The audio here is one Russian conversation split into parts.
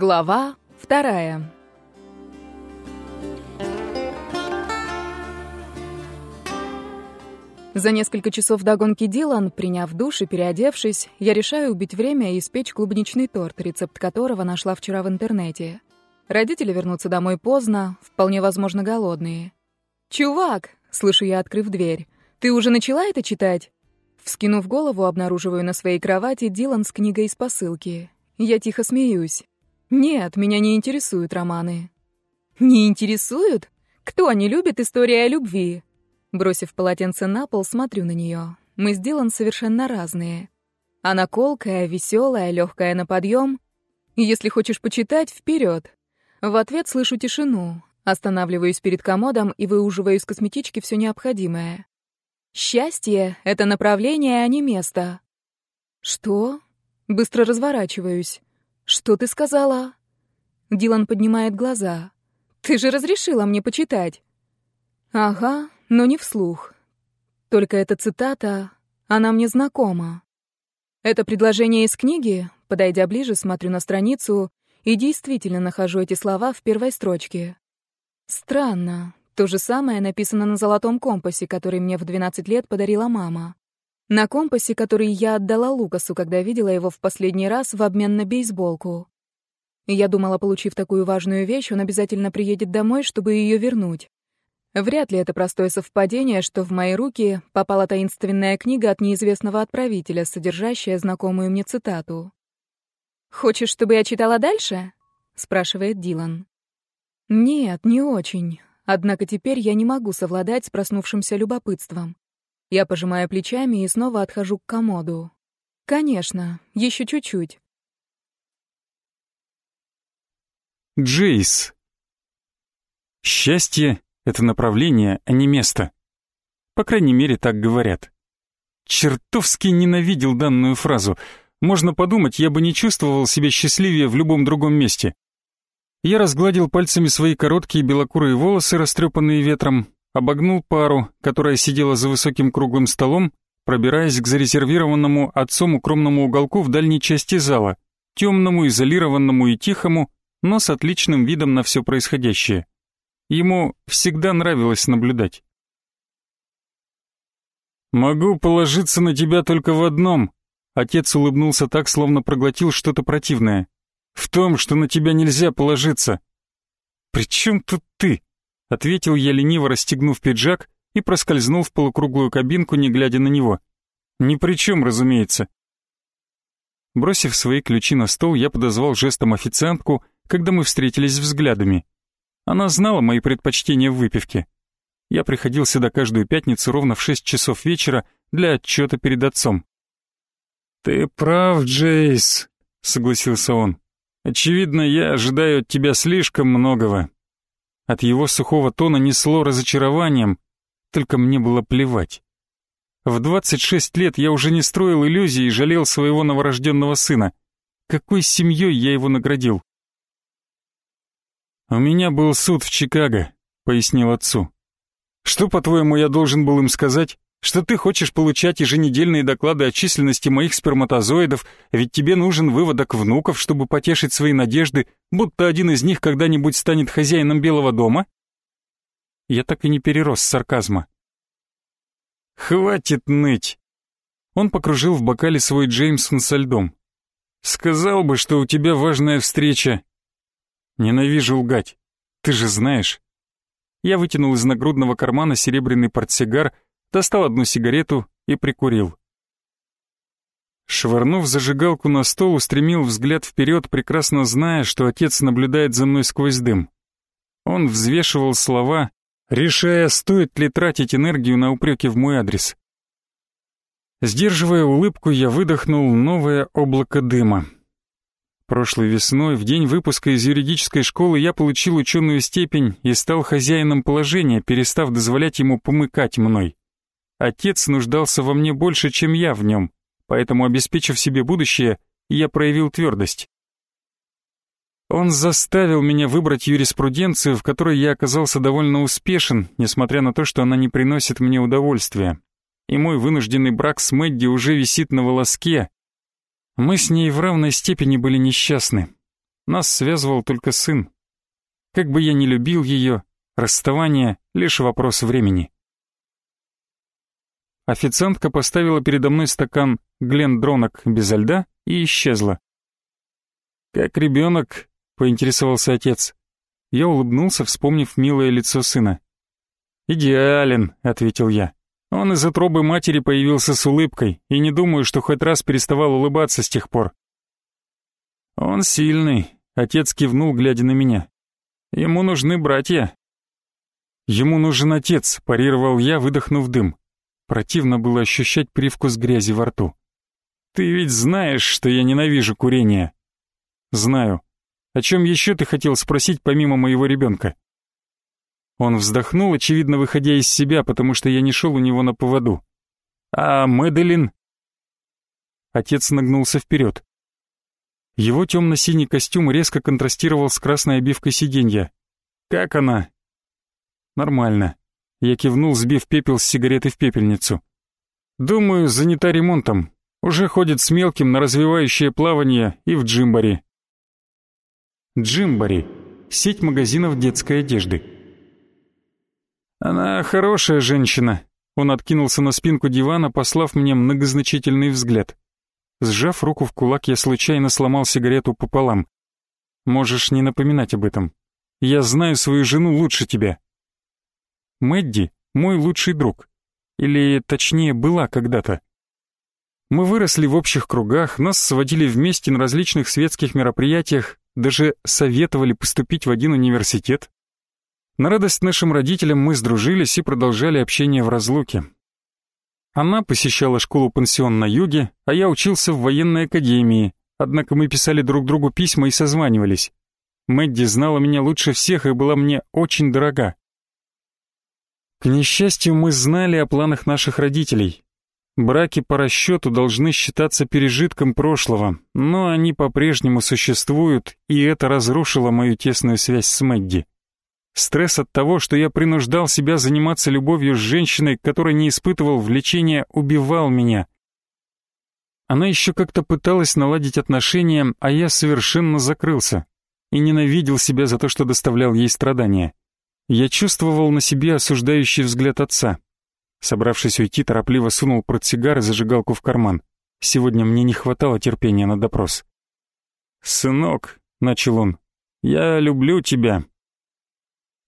Глава вторая. За несколько часов до гонки Дилан, приняв душ и переодевшись, я решаю убить время и испечь клубничный торт, рецепт которого нашла вчера в интернете. Родители вернутся домой поздно, вполне возможно, голодные. «Чувак!» — слышу я, открыв дверь. «Ты уже начала это читать?» Вскинув голову, обнаруживаю на своей кровати Дилан с книгой из посылки. Я тихо смеюсь. «Нет, меня не интересуют романы». «Не интересуют? Кто не любит истории о любви?» Бросив полотенце на пол, смотрю на нее. Мы с Дилан совершенно разные. Она колкая, веселая, легкая на подъем. Если хочешь почитать, вперед. В ответ слышу тишину. Останавливаюсь перед комодом и выуживаю из косметички все необходимое. Счастье — это направление, а не место. Что? Быстро разворачиваюсь. Что ты сказала? Дилан поднимает глаза. Ты же разрешила мне почитать. Ага, но не вслух. Только эта цитата, она мне знакома. Это предложение из книги, подойдя ближе, смотрю на страницу и действительно нахожу эти слова в первой строчке. Странно. То же самое написано на золотом компасе, который мне в 12 лет подарила мама. На компасе, который я отдала Лукасу, когда видела его в последний раз в обмен на бейсболку. Я думала, получив такую важную вещь, он обязательно приедет домой, чтобы ее вернуть. Вряд ли это простое совпадение, что в мои руки попала таинственная книга от неизвестного отправителя, содержащая знакомую мне цитату. «Хочешь, чтобы я читала дальше?» — спрашивает Дилан. «Нет, не очень. Однако теперь я не могу совладать с проснувшимся любопытством. Я пожимаю плечами и снова отхожу к комоду. Конечно, еще чуть-чуть». Джейс. Счастье это направление, а не место. По крайней мере, так говорят. Чертовски ненавидел данную фразу. Можно подумать, я бы не чувствовал себя счастливее в любом другом месте. Я разгладил пальцами свои короткие белокурые волосы, растрепанные ветром, обогнул пару, которая сидела за высоким круглым столом, пробираясь к зарезервированному отцом укромному уголку в дальней части зала, темному, изолированному и тихому, но с отличным видом на все происходящее. Ему всегда нравилось наблюдать. «Могу положиться на тебя только в одном», — отец улыбнулся так, словно проглотил что-то противное. «В том, что на тебя нельзя положиться». «При чем тут ты?» — ответил я лениво, расстегнув пиджак и проскользнул в полукруглую кабинку, не глядя на него. «Ни при чем, разумеется». Бросив свои ключи на стол, я подозвал жестом официантку, когда мы встретились взглядами. Она знала мои предпочтения в выпивке. Я приходил сюда каждую пятницу ровно в шесть часов вечера для отчета перед отцом. «Ты прав, Джейс», — согласился он. «Очевидно, я ожидаю от тебя слишком многого». От его сухого тона несло разочарованием, только мне было плевать. В 26 лет я уже не строил иллюзий и жалел своего новорожденного сына. Какой семьей я его наградил? «У меня был суд в Чикаго», — пояснил отцу. «Что, по-твоему, я должен был им сказать? Что ты хочешь получать еженедельные доклады о численности моих сперматозоидов, ведь тебе нужен выводок внуков, чтобы потешить свои надежды, будто один из них когда-нибудь станет хозяином Белого дома?» Я так и не перерос сарказма. «Хватит ныть!» Он покружил в бокале свой Джеймсон со льдом. «Сказал бы, что у тебя важная встреча, Ненавижу лгать. Ты же знаешь. Я вытянул из нагрудного кармана серебряный портсигар, достал одну сигарету и прикурил. Швырнув зажигалку на стол, устремил взгляд вперед, прекрасно зная, что отец наблюдает за мной сквозь дым. Он взвешивал слова, решая, стоит ли тратить энергию на упреки в мой адрес. Сдерживая улыбку, я выдохнул новое облако дыма. Прошлой весной, в день выпуска из юридической школы, я получил ученую степень и стал хозяином положения, перестав дозволять ему помыкать мной. Отец нуждался во мне больше, чем я в нем, поэтому, обеспечив себе будущее, я проявил твердость. Он заставил меня выбрать юриспруденцию, в которой я оказался довольно успешен, несмотря на то, что она не приносит мне удовольствия. И мой вынужденный брак с Мэдди уже висит на волоске, мы с ней в равной степени были несчастны. Нас связывал только сын. Как бы я ни любил ее, расставание — лишь вопрос времени. Официантка поставила передо мной стакан Глендронок без льда и исчезла. «Как ребенок?» — поинтересовался отец. Я улыбнулся, вспомнив милое лицо сына. «Идеален», — ответил я. Он из утробы матери появился с улыбкой, и не думаю, что хоть раз переставал улыбаться с тех пор. «Он сильный», — отец кивнул, глядя на меня. «Ему нужны братья». «Ему нужен отец», — парировал я, выдохнув дым. Противно было ощущать привкус грязи во рту. «Ты ведь знаешь, что я ненавижу курение». «Знаю. О чем еще ты хотел спросить помимо моего ребенка?» Он вздохнул, очевидно, выходя из себя, потому что я не шел у него на поводу. «А Мэдалин?» Отец нагнулся вперед. Его темно-синий костюм резко контрастировал с красной обивкой сиденья. «Как она?» «Нормально. Я кивнул, сбив пепел с сигареты в пепельницу. «Думаю, занята ремонтом. Уже ходит с мелким на развивающее плавание и в Джимбари». Джимбари — сеть магазинов детской одежды. «Она хорошая женщина», — он откинулся на спинку дивана, послав мне многозначительный взгляд. Сжав руку в кулак, я случайно сломал сигарету пополам. «Можешь не напоминать об этом. Я знаю свою жену лучше тебя. Мэдди — мой лучший друг. Или, точнее, была когда-то. Мы выросли в общих кругах, нас сводили вместе на различных светских мероприятиях, даже советовали поступить в один университет. На радость нашим родителям мы сдружились и продолжали общение в разлуке. Она посещала школу-пансион на юге, а я учился в военной академии, однако мы писали друг другу письма и созванивались. Мэдди знала меня лучше всех и была мне очень дорога. К несчастью, мы знали о планах наших родителей. Браки по расчету должны считаться пережитком прошлого, но они по-прежнему существуют, и это разрушило мою тесную связь с Мэдди. Стресс от того, что я принуждал себя заниматься любовью с женщиной, которая не испытывал влечения, убивал меня. Она еще как-то пыталась наладить отношения, а я совершенно закрылся и ненавидел себя за то, что доставлял ей страдания. Я чувствовал на себе осуждающий взгляд отца. Собравшись уйти, торопливо сунул портсигар и зажигалку в карман. Сегодня мне не хватало терпения на допрос. «Сынок», — начал он, — «я люблю тебя».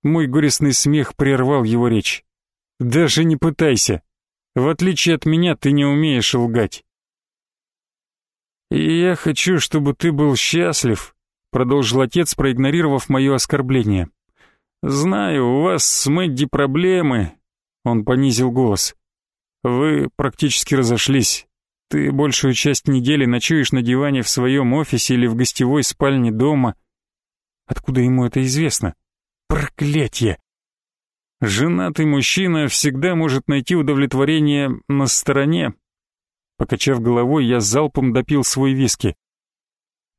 Мой горестный смех прервал его речь. «Даже не пытайся. В отличие от меня, ты не умеешь лгать». «И я хочу, чтобы ты был счастлив», — продолжил отец, проигнорировав мое оскорбление. «Знаю, у вас с Мэдди проблемы», — он понизил голос. «Вы практически разошлись. Ты большую часть недели ночуешь на диване в своем офисе или в гостевой спальне дома. Откуда ему это известно? Проклятье! Женатый мужчина всегда может найти удовлетворение на стороне». Покачав головой, я залпом допил свой виски.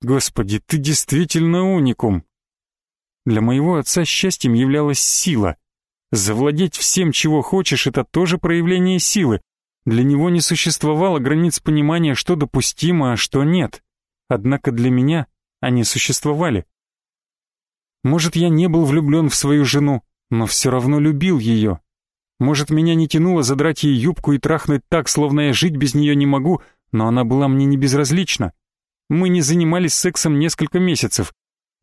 «Господи, ты действительно уникум!» Для моего отца счастьем являлась сила. Завладеть всем, чего хочешь, это тоже проявление силы. Для него не существовало границ понимания, что допустимо, а что нет. Однако для меня они существовали. Может, я не был влюблен в свою жену, но все равно любил ее. Может, меня не тянуло задрать ей юбку и трахнуть так, словно я жить без нее не могу, но она была мне не безразлична. Мы не занимались сексом несколько месяцев,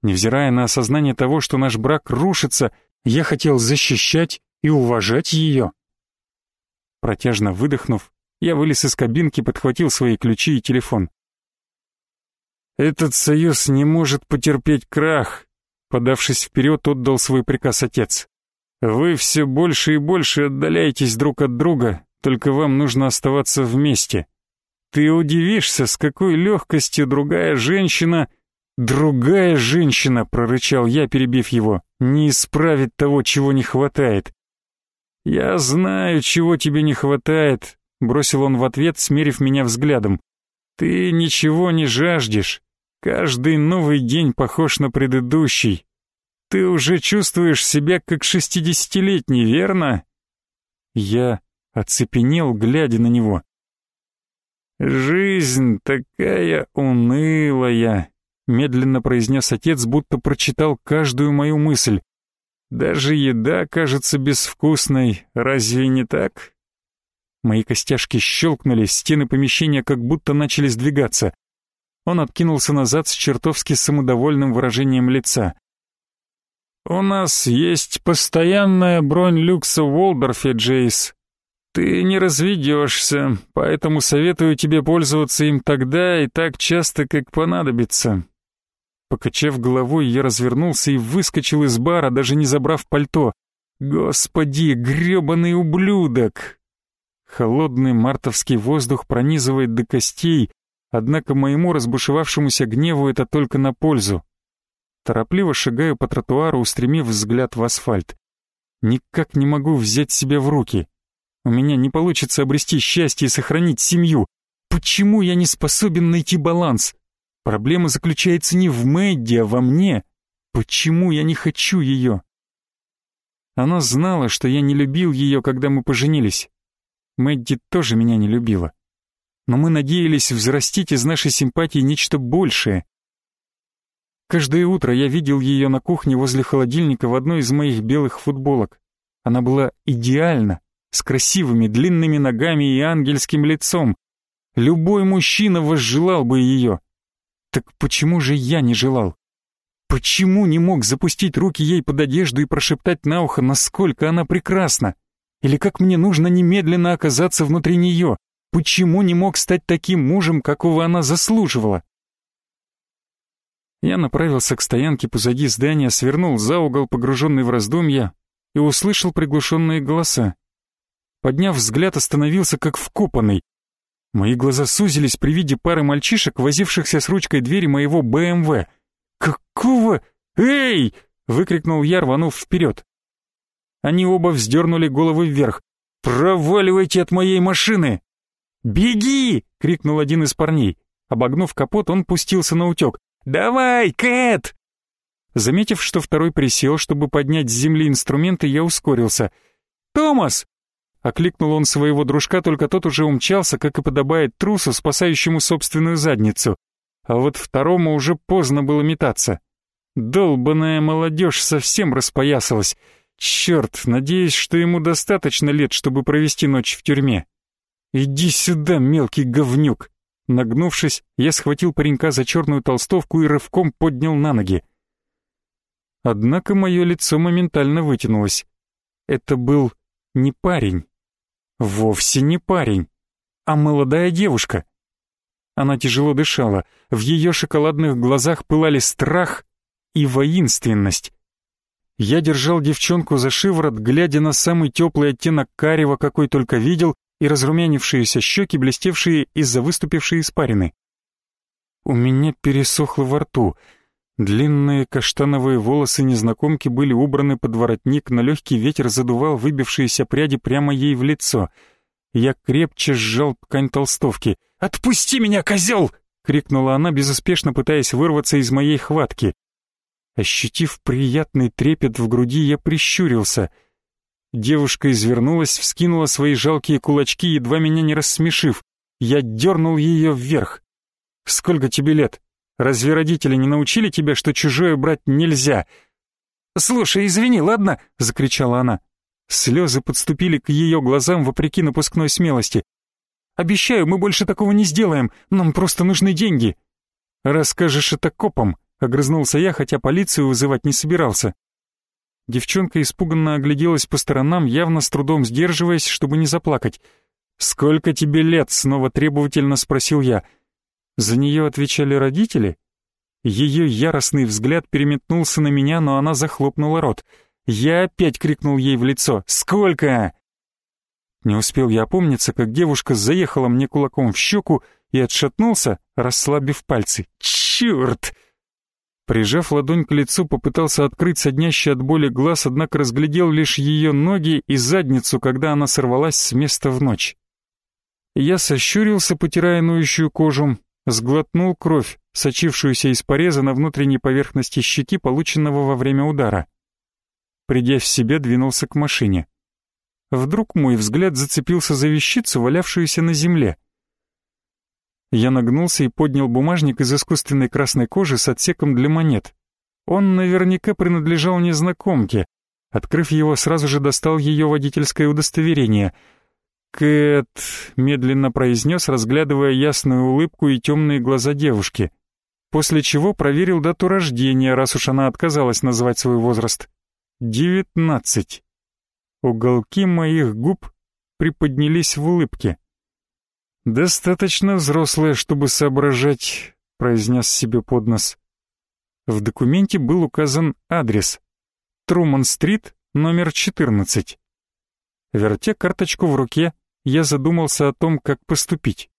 Невзирая на осознание того, что наш брак рушится, я хотел защищать и уважать ее. Протяжно выдохнув, я вылез из кабинки, подхватил свои ключи и телефон. «Этот союз не может потерпеть крах», подавшись вперед, отдал свой приказ отец. «Вы все больше и больше отдаляетесь друг от друга, только вам нужно оставаться вместе. Ты удивишься, с какой легкостью другая женщина «Другая женщина», — прорычал я, перебив его, — «не исправит того, чего не хватает». «Я знаю, чего тебе не хватает», — бросил он в ответ, смерив меня взглядом. «Ты ничего не жаждешь. Каждый новый день похож на предыдущий. Ты уже чувствуешь себя как шестидесятилетний, верно?» Я оцепенел, глядя на него. «Жизнь такая унылая», медленно произнес отец, будто прочитал каждую мою мысль. Даже еда кажется безвкусной, разве не так? Мои костяшки щелкнули, стены помещения как будто начали сдвигаться. Он откинулся назад с чертовски самодовольным выражением лица. «У нас есть постоянная бронь люкса в Уолдорфе, Джейс. Ты не разведешься, поэтому советую тебе пользоваться им тогда и так часто, как понадобится». Покачав головой, я развернулся и выскочил из бара, даже не забрав пальто. «Господи, грёбаный ублюдок!» Холодный мартовский воздух пронизывает до костей, однако моему разбушевавшемуся гневу это только на пользу. Торопливо шагаю по тротуару, устремив взгляд в асфальт. Никак не могу взять себя в руки. У меня не получится обрести счастье и сохранить семью. Почему я не способен найти баланс? Проблема заключается не в Мэдди, а во мне. Почему я не хочу ее? Она знала, что я не любил ее, когда мы поженились. Мэдди тоже меня не любила. Но мы надеялись взрастить из нашей симпатии нечто большее. Каждое утро я видел ее на кухне возле холодильника в одной из моих белых футболок. Она была идеальна, с красивыми длинными ногами и ангельским лицом. Любой мужчина возжелал бы ее. Так почему же я не желал? Почему не мог запустить руки ей под одежду и прошептать на ухо, насколько она прекрасна? Или как мне нужно немедленно оказаться внутри нее? Почему не мог стать таким мужем, какого она заслуживала? Я направился к стоянке позади здания, свернул за угол, погруженный в раздумья, и услышал приглушенные голоса. Подняв взгляд, остановился как вкопанный. Мои глаза сузились при виде пары мальчишек, возившихся с ручкой двери моего БМВ. «Какого? Эй!» — выкрикнул я, рванув вперед. Они оба вздернули головы вверх. «Проваливайте от моей машины!» «Беги!» — крикнул один из парней. Обогнув капот, он пустился на утек. «Давай, Кэт!» Заметив, что второй присел, чтобы поднять с земли инструменты, я ускорился. «Томас!» Окликнул он своего дружка, только тот уже умчался, как и подобает трусу, спасающему собственную задницу. А вот второму уже поздно было метаться. Долбаная молодежь совсем распоясалась. Черт, надеюсь, что ему достаточно лет, чтобы провести ночь в тюрьме. «Иди сюда, мелкий говнюк!» Нагнувшись, я схватил паренька за черную толстовку и рывком поднял на ноги. Однако мое лицо моментально вытянулось. Это был не парень. Вовсе не парень, а молодая девушка. Она тяжело дышала, в ее шоколадных глазах пылали страх и воинственность. Я держал девчонку за шиворот, глядя на самый теплый оттенок карева, какой только видел, и разрумянившиеся щеки, блестевшие из-за выступившей испарины. У меня пересохло во рту. Длинные каштановые волосы незнакомки были убраны под воротник, но легкий ветер задувал выбившиеся пряди прямо ей в лицо. Я крепче сжал ткань толстовки. «Отпусти меня, козел!» — крикнула она, безуспешно пытаясь вырваться из моей хватки. Ощутив приятный трепет в груди, я прищурился — Девушка извернулась, вскинула свои жалкие кулачки, едва меня не рассмешив. Я дернул ее вверх. «Сколько тебе лет? Разве родители не научили тебя, что чужое брать нельзя?» «Слушай, извини, ладно?» — закричала она. Слезы подступили к ее глазам вопреки напускной смелости. «Обещаю, мы больше такого не сделаем, нам просто нужны деньги». «Расскажешь это копам», — огрызнулся я, хотя полицию вызывать не собирался. Девчонка испуганно огляделась по сторонам, явно с трудом сдерживаясь, чтобы не заплакать. «Сколько тебе лет?» — снова требовательно спросил я. За нее отвечали родители? Ее яростный взгляд переметнулся на меня, но она захлопнула рот. Я опять крикнул ей в лицо «Сколько?» Не успел я опомниться, как девушка заехала мне кулаком в щеку и отшатнулся, расслабив пальцы. «Черт!» Прижав ладонь к лицу, попытался открыть соднящий от боли глаз, однако разглядел лишь ее ноги и задницу, когда она сорвалась с места в ночь. Я сощурился, потирая ноющую кожу, сглотнул кровь, сочившуюся из пореза на внутренней поверхности щеки, полученного во время удара. Придя в себя, двинулся к машине. Вдруг мой взгляд зацепился за вещицу, валявшуюся на земле. Я нагнулся и поднял бумажник из искусственной красной кожи с отсеком для монет. Он наверняка принадлежал незнакомке. Открыв его, сразу же достал ее водительское удостоверение. «Кэт», — медленно произнес, разглядывая ясную улыбку и темные глаза девушки. После чего проверил дату рождения, раз уж она отказалась назвать свой возраст. «Девятнадцать». Уголки моих губ приподнялись в улыбке. «Достаточно взрослая, чтобы соображать», — произнес себе под нос. В документе был указан адрес. Труман-стрит, номер 14. Вертя карточку в руке, я задумался о том, как поступить.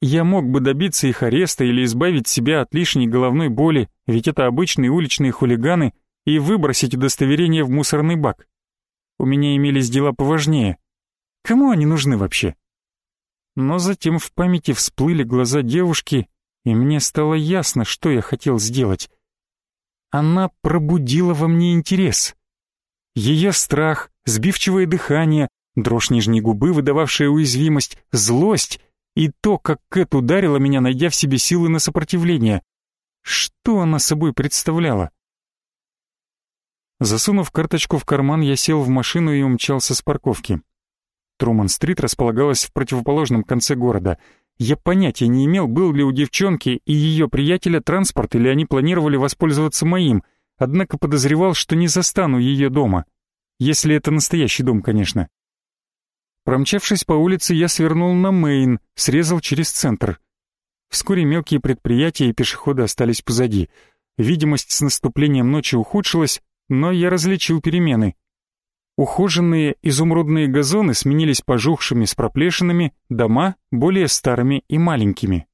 Я мог бы добиться их ареста или избавить себя от лишней головной боли, ведь это обычные уличные хулиганы, и выбросить удостоверение в мусорный бак. У меня имелись дела поважнее. Кому они нужны вообще? Но затем в памяти всплыли глаза девушки, и мне стало ясно, что я хотел сделать. Она пробудила во мне интерес. Ее страх, сбивчивое дыхание, дрожь нижней губы, выдававшая уязвимость, злость и то, как Кэт ударила меня, найдя в себе силы на сопротивление. Что она собой представляла? Засунув карточку в карман, я сел в машину и умчался с парковки. Труман-стрит располагалась в противоположном конце города. Я понятия не имел, был ли у девчонки и ее приятеля транспорт, или они планировали воспользоваться моим, однако подозревал, что не застану ее дома. Если это настоящий дом, конечно. Промчавшись по улице, я свернул на Мейн, срезал через центр. Вскоре мелкие предприятия и пешеходы остались позади. Видимость с наступлением ночи ухудшилась, но я различил перемены. Ухоженные изумрудные газоны сменились пожухшими с проплешинами, дома более старыми и маленькими.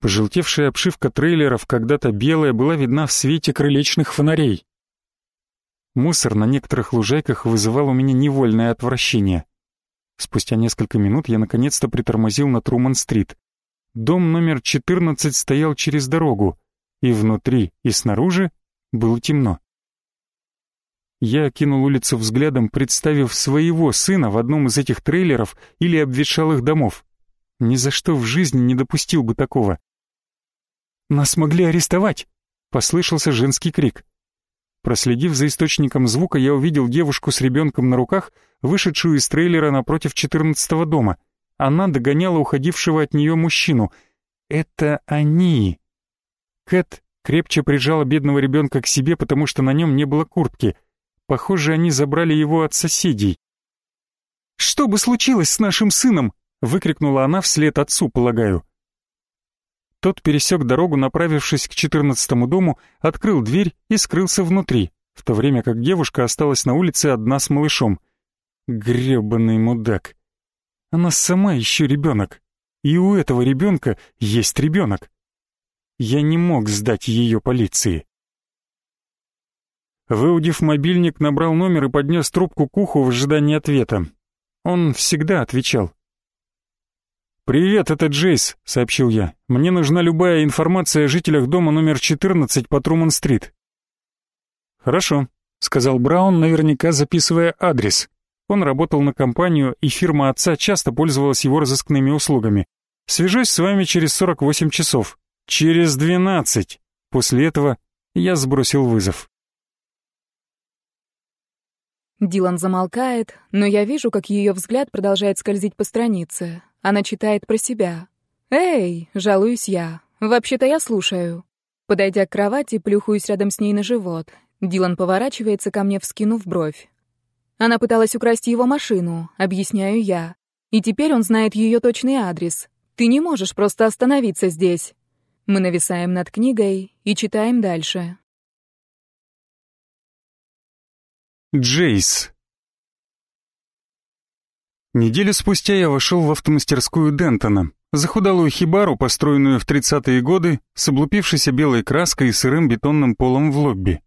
Пожелтевшая обшивка трейлеров, когда-то белая, была видна в свете крылечных фонарей. Мусор на некоторых лужайках вызывал у меня невольное отвращение. Спустя несколько минут я наконец-то притормозил на Труман-стрит. Дом номер 14 стоял через дорогу, и внутри, и снаружи было темно. Я окинул улицу взглядом, представив своего сына в одном из этих трейлеров или обветшалых домов. Ни за что в жизни не допустил бы такого. «Нас могли арестовать!» — послышался женский крик. Проследив за источником звука, я увидел девушку с ребенком на руках, вышедшую из трейлера напротив четырнадцатого дома. Она догоняла уходившего от нее мужчину. «Это они!» Кэт крепче прижала бедного ребенка к себе, потому что на нем не было куртки — Похоже, они забрали его от соседей. «Что бы случилось с нашим сыном?» — выкрикнула она вслед отцу, полагаю. Тот пересек дорогу, направившись к четырнадцатому дому, открыл дверь и скрылся внутри, в то время как девушка осталась на улице одна с малышом. Гребаный мудак. Она сама еще ребенок. И у этого ребенка есть ребенок. Я не мог сдать ее полиции. Выудив мобильник, набрал номер и поднес трубку к уху в ожидании ответа. Он всегда отвечал. «Привет, это Джейс», — сообщил я. «Мне нужна любая информация о жителях дома номер 14 по Труман-стрит». «Хорошо», — сказал Браун, наверняка записывая адрес. Он работал на компанию, и фирма отца часто пользовалась его разыскными услугами. «Свяжусь с вами через 48 часов». «Через 12». После этого я сбросил вызов. Дилан замолкает, но я вижу, как ее взгляд продолжает скользить по странице. Она читает про себя. «Эй!» — жалуюсь я. «Вообще-то я слушаю». Подойдя к кровати, плюхаюсь рядом с ней на живот. Дилан поворачивается ко мне, вскинув бровь. Она пыталась украсть его машину, объясняю я. И теперь он знает ее точный адрес. Ты не можешь просто остановиться здесь. Мы нависаем над книгой и читаем дальше. Джейс. Неделю спустя я вошел в автомастерскую Дентона, захудалую хибару, построенную в 30-е годы, с облупившейся белой краской и сырым бетонным полом в лобби.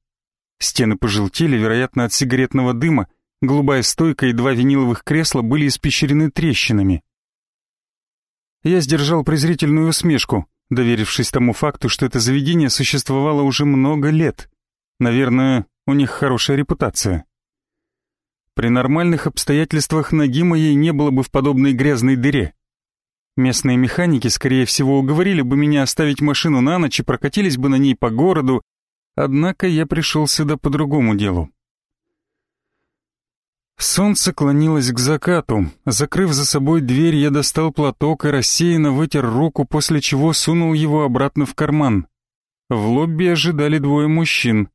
Стены пожелтели, вероятно, от сигаретного дыма, голубая стойка и два виниловых кресла были испещрены трещинами. Я сдержал презрительную усмешку, доверившись тому факту, что это заведение существовало уже много лет. Наверное, у них хорошая репутация. При нормальных обстоятельствах ноги моей не было бы в подобной грязной дыре. Местные механики, скорее всего, уговорили бы меня оставить машину на ночь и прокатились бы на ней по городу, однако я пришел сюда по другому делу. Солнце клонилось к закату. Закрыв за собой дверь, я достал платок и рассеянно вытер руку, после чего сунул его обратно в карман. В лобби ожидали двое мужчин.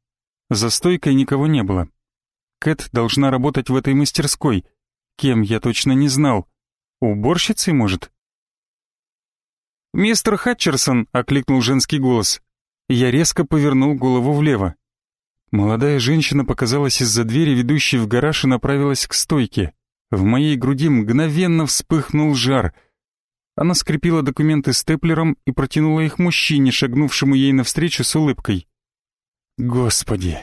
За стойкой никого не было. Кэт должна работать в этой мастерской. Кем, я точно не знал. Уборщицей, может? «Мистер Хатчерсон!» — окликнул женский голос. Я резко повернул голову влево. Молодая женщина показалась из-за двери, ведущей в гараж, и направилась к стойке. В моей груди мгновенно вспыхнул жар. Она скрепила документы степлером и протянула их мужчине, шагнувшему ей навстречу с улыбкой. Господи!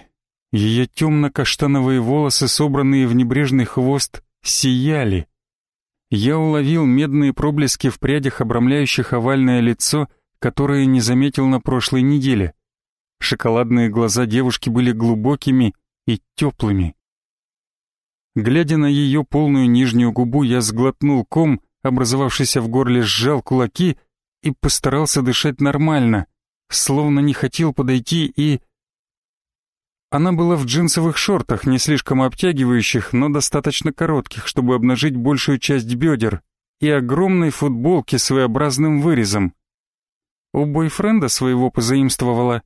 Ее темно-каштановые волосы, собранные в небрежный хвост, сияли. Я уловил медные проблески в прядях, обрамляющих овальное лицо, которое не заметил на прошлой неделе. Шоколадные глаза девушки были глубокими и теплыми. Глядя на ее полную нижнюю губу, я сглотнул ком, образовавшийся в горле, сжал кулаки и постарался дышать нормально, словно не хотел подойти и... Она была в джинсовых шортах, не слишком обтягивающих, но достаточно коротких, чтобы обнажить большую часть бедер, и огромной футболке с своеобразным вырезом. У бойфренда своего позаимствовала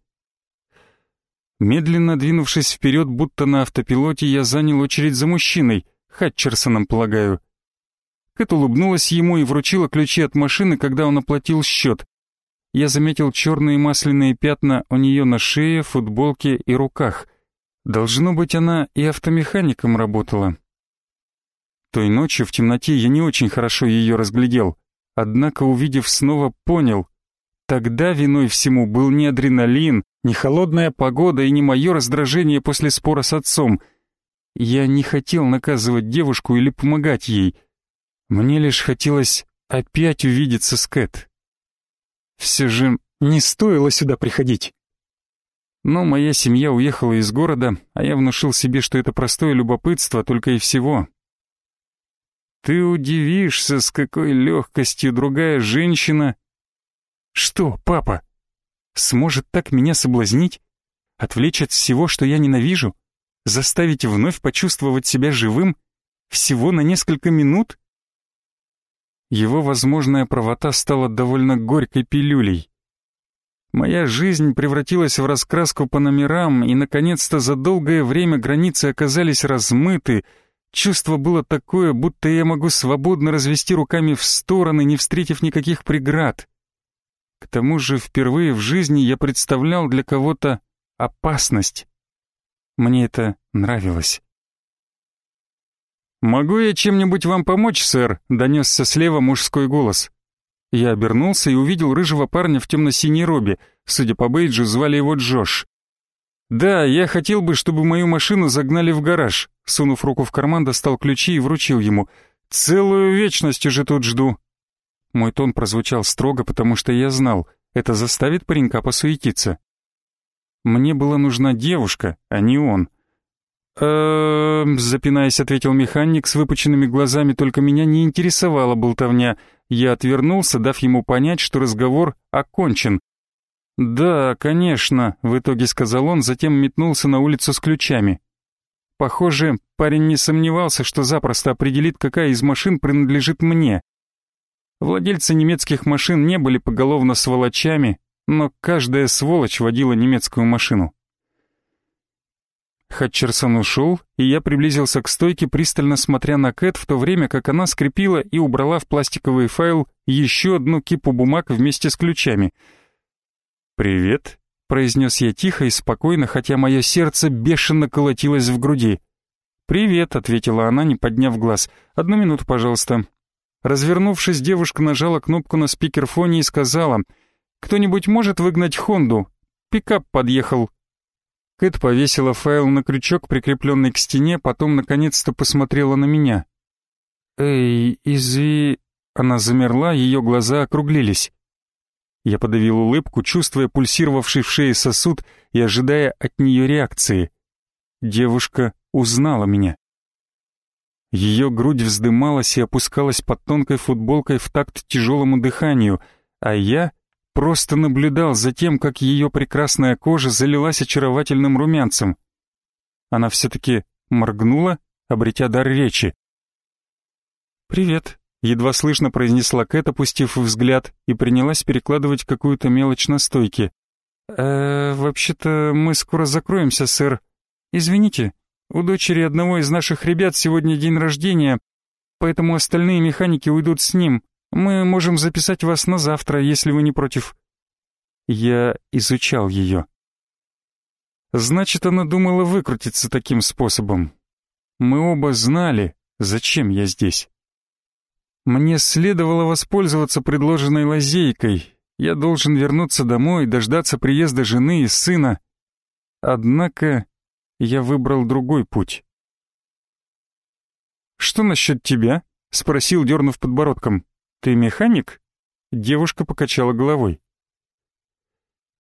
Медленно двинувшись вперед, будто на автопилоте, я занял очередь за мужчиной, Хатчерсоном, полагаю. Кэт улыбнулась ему и вручила ключи от машины, когда он оплатил счет. Я заметил черные масляные пятна у нее на шее, футболке и руках. Должно быть, она и автомехаником работала. Той ночью в темноте я не очень хорошо ее разглядел, однако, увидев снова, понял. Тогда виной всему был не адреналин, не холодная погода и не мое раздражение после спора с отцом. Я не хотел наказывать девушку или помогать ей. Мне лишь хотелось опять увидеться с Кэт. Все же не стоило сюда приходить. Но моя семья уехала из города, а я внушил себе, что это простое любопытство только и всего. Ты удивишься, с какой легкостью другая женщина... Что, папа? Сможет так меня соблазнить, отвлечь от всего, что я ненавижу, заставить вновь почувствовать себя живым всего на несколько минут? Его возможная правота стала довольно горькой пилюлей. Моя жизнь превратилась в раскраску по номерам, и, наконец-то, за долгое время границы оказались размыты, чувство было такое, будто я могу свободно развести руками в стороны, не встретив никаких преград. К тому же впервые в жизни я представлял для кого-то опасность. Мне это нравилось. «Могу я чем-нибудь вам помочь, сэр?» — донесся слева мужской голос. Я обернулся и увидел рыжего парня в темно-синей робе. Судя по бейджу, звали его Джош. «Да, я хотел бы, чтобы мою машину загнали в гараж». Сунув руку в карман, достал ключи и вручил ему. «Целую вечность уже тут жду». Мой тон прозвучал строго, потому что я знал, это заставит паренька посуетиться. Мне была нужна девушка, а не он. «Эм...» — запинаясь, ответил механик с выпученными глазами, только меня не интересовала болтовня. Я отвернулся, дав ему понять, что разговор окончен. «Да, конечно», — в итоге сказал он, затем метнулся на улицу с ключами. Похоже, парень не сомневался, что запросто определит, какая из машин принадлежит мне. Владельцы немецких машин не были поголовно сволочами, но каждая сволочь водила немецкую машину. Хатчерсон ушел, и я приблизился к стойке, пристально смотря на Кэт, в то время как она скрепила и убрала в пластиковый файл еще одну кипу бумаг вместе с ключами. «Привет», — произнес я тихо и спокойно, хотя мое сердце бешено колотилось в груди. «Привет», — ответила она, не подняв глаз. «Одну минуту, пожалуйста». Развернувшись, девушка нажала кнопку на спикерфоне и сказала, «Кто-нибудь может выгнать Хонду? Пикап подъехал». Кэт повесила файл на крючок, прикрепленный к стене, потом наконец-то посмотрела на меня. «Эй, изви...» Она замерла, ее глаза округлились. Я подавил улыбку, чувствуя пульсировавший в шее сосуд и ожидая от нее реакции. Девушка узнала меня. Ее грудь вздымалась и опускалась под тонкой футболкой в такт тяжелому дыханию, а я просто наблюдал за тем, как ее прекрасная кожа залилась очаровательным румянцем. Она все-таки моргнула, обретя дар речи. «Привет», — едва слышно произнесла Кэт, опустив взгляд, и принялась перекладывать какую-то мелочь на стойке. «Э, вообще-то мы скоро закроемся, сэр. Извините, у дочери одного из наших ребят сегодня день рождения, поэтому остальные механики уйдут с ним. Мы можем записать вас на завтра, если вы не против». Я изучал ее. Значит, она думала выкрутиться таким способом. Мы оба знали, зачем я здесь. Мне следовало воспользоваться предложенной лазейкой. Я должен вернуться домой, дождаться приезда жены и сына. Однако я выбрал другой путь. «Что насчет тебя?» — спросил, дернув подбородком. «Ты механик?» Девушка покачала головой.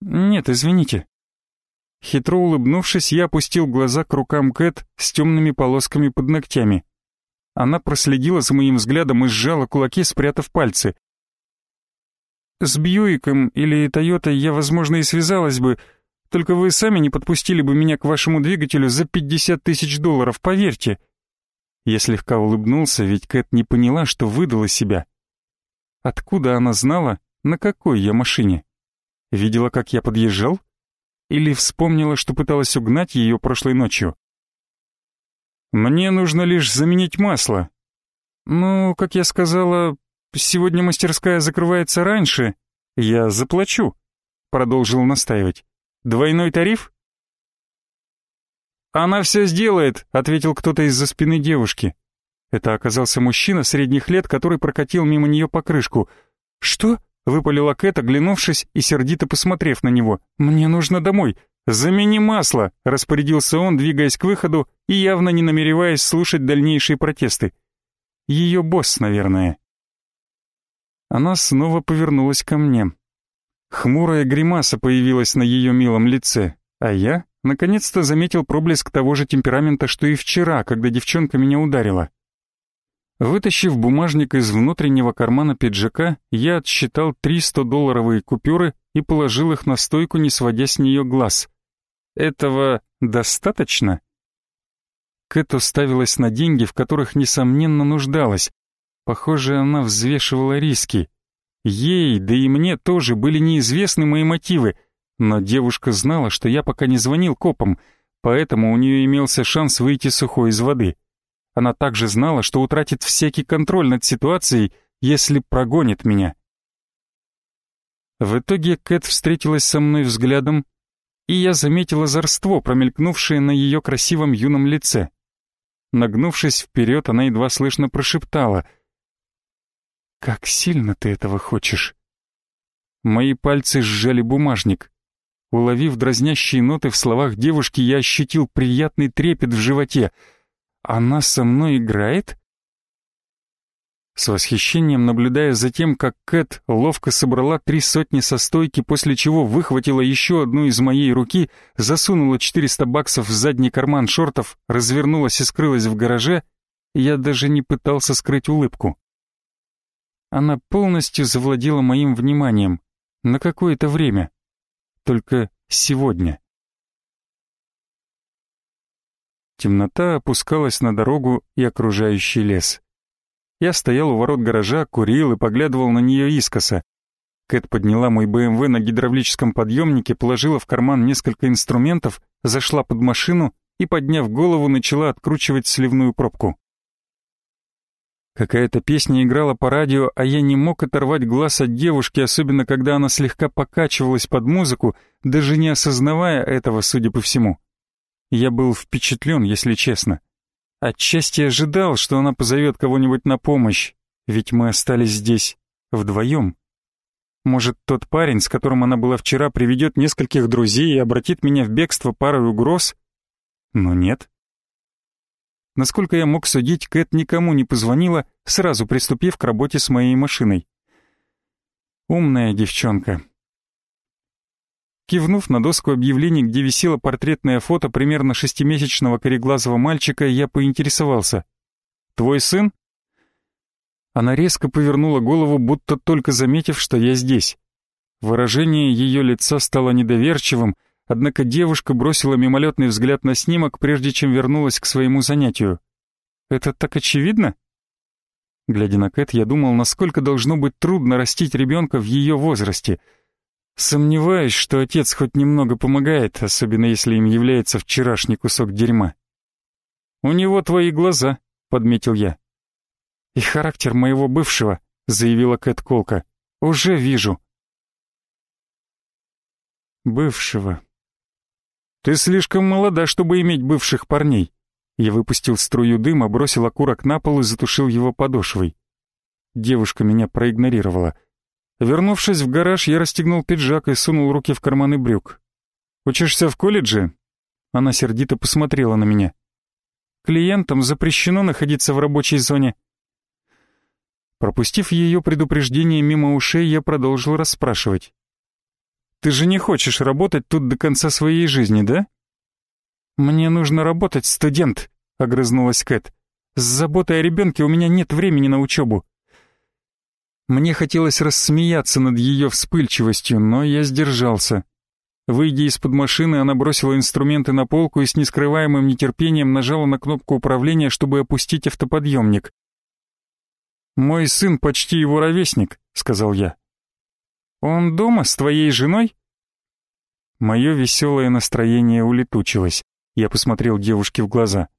«Нет, извините». Хитро улыбнувшись, я опустил глаза к рукам Кэт с темными полосками под ногтями. Она проследила за моим взглядом и сжала кулаки, спрятав пальцы. «С Бьюиком или Тойотой я, возможно, и связалась бы, только вы сами не подпустили бы меня к вашему двигателю за 50 тысяч долларов, поверьте». Я слегка улыбнулся, ведь Кэт не поняла, что выдала себя. Откуда она знала, на какой я машине? Видела, как я подъезжал? Или вспомнила, что пыталась угнать ее прошлой ночью? «Мне нужно лишь заменить масло». «Ну, как я сказала, сегодня мастерская закрывается раньше. Я заплачу», — продолжил настаивать. Двойной тариф?» «Она все сделает», — ответил кто-то из-за спины девушки. Это оказался мужчина средних лет, который прокатил мимо нее покрышку. «Что?» — выпалила Кэт, оглянувшись и сердито посмотрев на него. «Мне нужно домой. Замени масло», — распорядился он, двигаясь к выходу и явно не намереваясь слушать дальнейшие протесты. Ее босс, наверное. Она снова повернулась ко мне. Хмурая гримаса появилась на ее милом лице, а я, наконец-то, заметил проблеск того же темперамента, что и вчера, когда девчонка меня ударила. Вытащив бумажник из внутреннего кармана пиджака, я отсчитал три 100-долларовые купюры и положил их на стойку, не сводя с нее глаз. Этого достаточно? Кэт уставилась на деньги, в которых, несомненно, нуждалась. Похоже, она взвешивала риски. Ей, да и мне тоже были неизвестны мои мотивы, но девушка знала, что я пока не звонил копам, поэтому у нее имелся шанс выйти сухой из воды. Она также знала, что утратит всякий контроль над ситуацией, если прогонит меня. В итоге Кэт встретилась со мной взглядом, и я заметил озорство, промелькнувшее на ее красивом юном лице. Нагнувшись вперед, она едва слышно прошептала — как сильно ты этого хочешь? Мои пальцы сжали бумажник. Уловив дразнящие ноты в словах девушки, я ощутил приятный трепет в животе. Она со мной играет? С восхищением наблюдая за тем, как Кэт ловко собрала три сотни со стойки, после чего выхватила еще одну из моей руки, засунула 400 баксов в задний карман шортов, развернулась и скрылась в гараже, я даже не пытался скрыть улыбку. Она полностью завладела моим вниманием. На какое-то время. Только сегодня. Темнота опускалась на дорогу и окружающий лес. Я стоял у ворот гаража, курил и поглядывал на нее искоса. Кэт подняла мой БМВ на гидравлическом подъемнике, положила в карман несколько инструментов, зашла под машину и, подняв голову, начала откручивать сливную пробку. Какая-то песня играла по радио, а я не мог оторвать глаз от девушки, особенно когда она слегка покачивалась под музыку, даже не осознавая этого, судя по всему. Я был впечатлен, если честно. Отчасти ожидал, что она позовет кого-нибудь на помощь, ведь мы остались здесь вдвоем. Может, тот парень, с которым она была вчера, приведет нескольких друзей и обратит меня в бегство парой угроз? Но нет. Насколько я мог судить, Кэт никому не позвонила, сразу приступив к работе с моей машиной. Умная девчонка. Кивнув на доску объявлений, где висело портретное фото примерно шестимесячного кореглазого мальчика, я поинтересовался. Твой сын?» Она резко повернула голову, будто только заметив, что я здесь. Выражение ее лица стало недоверчивым, однако девушка бросила мимолетный взгляд на снимок, прежде чем вернулась к своему занятию. «Это так очевидно?» Глядя на Кэт, я думал, насколько должно быть трудно растить ребенка в ее возрасте. Сомневаюсь, что отец хоть немного помогает, особенно если им является вчерашний кусок дерьма. «У него твои глаза», — подметил я. «И характер моего бывшего», — заявила Кэт Колка. «Уже вижу». «Бывшего», «Ты слишком молода, чтобы иметь бывших парней». Я выпустил струю дыма, бросил окурок на пол и затушил его подошвой. Девушка меня проигнорировала. Вернувшись в гараж, я расстегнул пиджак и сунул руки в карманы брюк. «Учишься в колледже?» Она сердито посмотрела на меня. «Клиентам запрещено находиться в рабочей зоне». Пропустив ее предупреждение мимо ушей, я продолжил расспрашивать. Ты же не хочешь работать тут до конца своей жизни, да?» «Мне нужно работать, студент», — огрызнулась Кэт. «С заботой о ребенке у меня нет времени на учебу». Мне хотелось рассмеяться над ее вспыльчивостью, но я сдержался. Выйдя из-под машины, она бросила инструменты на полку и с нескрываемым нетерпением нажала на кнопку управления, чтобы опустить автоподъемник. «Мой сын почти его ровесник», — сказал я. Он дома с твоей женой?» Мое веселое настроение улетучилось. Я посмотрел девушке в глаза.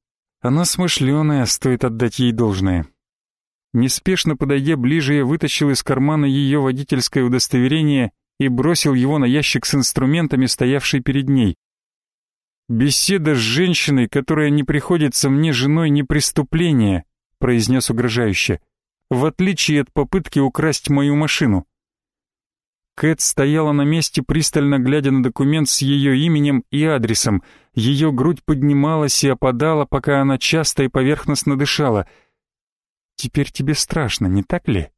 Она смышленая, стоит отдать ей должное. Неспешно подойдя ближе, я вытащил из кармана ее водительское удостоверение и бросил его на ящик с инструментами, стоявший перед ней. «Беседа с женщиной, которая не приходится мне женой, не преступление», произнес угрожающе, «в отличие от попытки украсть мою машину». Кэт стояла на месте, пристально глядя на документ с ее именем и адресом. Ее грудь поднималась и опадала, пока она часто и поверхностно дышала. «Теперь тебе страшно, не так ли?»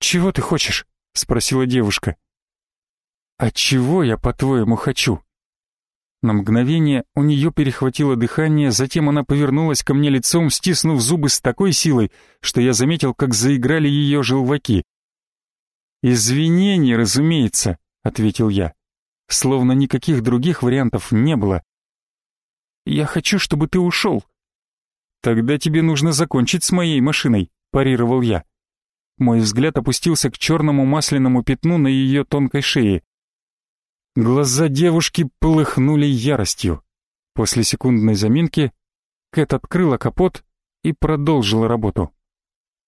«Чего ты хочешь?» — спросила девушка. «А чего я, по-твоему, хочу?» На мгновение у нее перехватило дыхание, затем она повернулась ко мне лицом, стиснув зубы с такой силой, что я заметил, как заиграли ее желваки. «Извинений, разумеется», — ответил я. Словно никаких других вариантов не было. «Я хочу, чтобы ты ушел». «Тогда тебе нужно закончить с моей машиной», — парировал я. Мой взгляд опустился к черному масляному пятну на ее тонкой шее. Глаза девушки полыхнули яростью. После секундной заминки Кэт открыла капот и продолжила работу.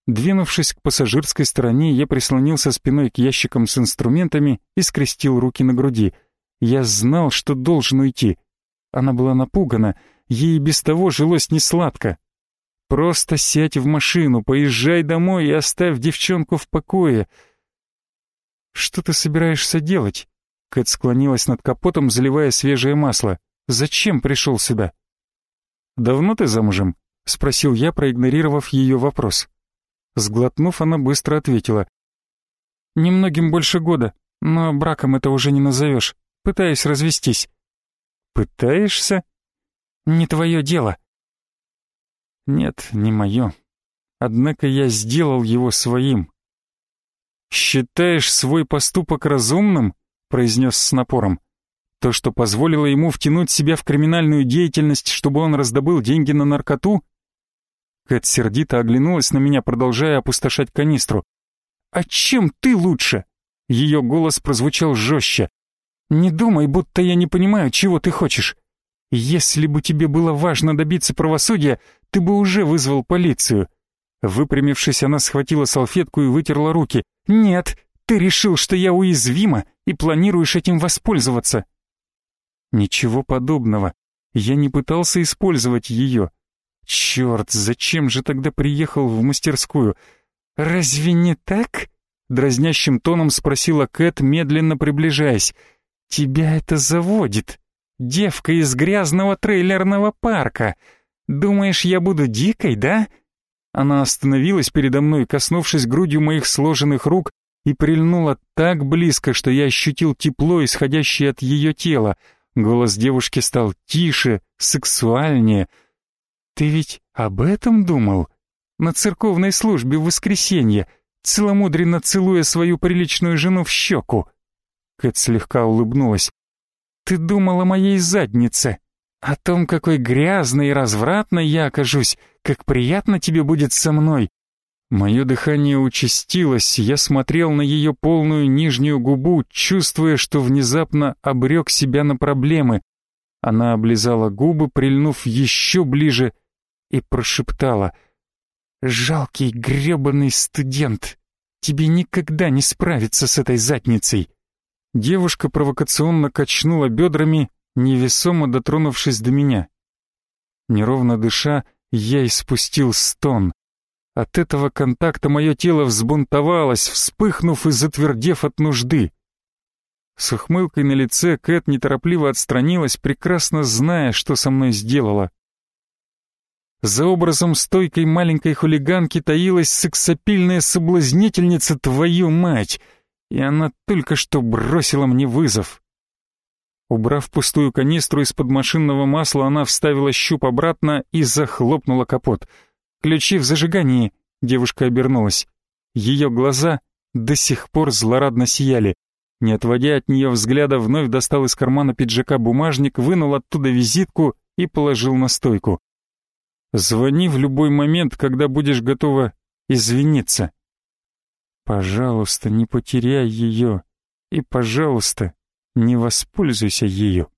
Двинувшись к пассажирской стороне, я прислонился спиной к ящикам с инструментами и скрестил руки на груди. Я знал, что должен уйти. Она была напугана, ей без того жилось несладко. «Просто сядь в машину, поезжай домой и оставь девчонку в покое». «Что ты собираешься делать?» Кэт склонилась над капотом, заливая свежее масло. «Зачем пришел сюда?» «Давно ты замужем?» — спросил я, проигнорировав ее вопрос. Сглотнув, она быстро ответила. «Немногим больше года, но браком это уже не назовешь. Пытаюсь развестись». «Пытаешься?» «Не твое дело». «Нет, не мое. Однако я сделал его своим». «Считаешь свой поступок разумным?» — произнес с напором. «То, что позволило ему втянуть себя в криминальную деятельность, чтобы он раздобыл деньги на наркоту?» Кэт сердито оглянулась на меня, продолжая опустошать канистру. «А чем ты лучше?» Ее голос прозвучал жестче. «Не думай, будто я не понимаю, чего ты хочешь. Если бы тебе было важно добиться правосудия, ты бы уже вызвал полицию». Выпрямившись, она схватила салфетку и вытерла руки. «Нет, ты решил, что я уязвима и планируешь этим воспользоваться». «Ничего подобного. Я не пытался использовать ее. Черт, зачем же тогда приехал в мастерскую? Разве не так? Дразнящим тоном спросила Кэт, медленно приближаясь. Тебя это заводит. Девка из грязного трейлерного парка. Думаешь, я буду дикой, да? Она остановилась передо мной, коснувшись грудью моих сложенных рук, и прильнула так близко, что я ощутил тепло, исходящее от ее тела. Голос девушки стал тише, сексуальнее — Ты ведь об этом думал? На церковной службе в воскресенье, целомудренно целуя свою приличную жену в щеку. Кэт слегка улыбнулась. Ты думал о моей заднице, о том, какой грязной и развратной я окажусь, как приятно тебе будет со мной. Мое дыхание участилось, я смотрел на ее полную нижнюю губу, чувствуя, что внезапно обрек себя на проблемы. Она облизала губы, прильнув еще ближе, и прошептала. «Жалкий гребаный студент, тебе никогда не справиться с этой задницей». Девушка провокационно качнула бедрами, невесомо дотронувшись до меня. Неровно дыша, я испустил стон. От этого контакта мое тело взбунтовалось, вспыхнув и затвердев от нужды. С ухмылкой на лице Кэт неторопливо отстранилась, прекрасно зная, что со мной сделала. За образом стойкой маленькой хулиганки таилась сексапильная соблазнительница «Твою мать!» и она только что бросила мне вызов. Убрав пустую канистру из-под машинного масла, она вставила щуп обратно и захлопнула капот. «Ключи в зажигании!» — девушка обернулась. Ее глаза до сих пор злорадно сияли. Не отводя от нее взгляда, вновь достал из кармана пиджака бумажник, вынул оттуда визитку и положил на стойку. «Звони в любой момент, когда будешь готова извиниться». Пожалуйста, не потеряй ее. И, пожалуйста, не воспользуйся ею.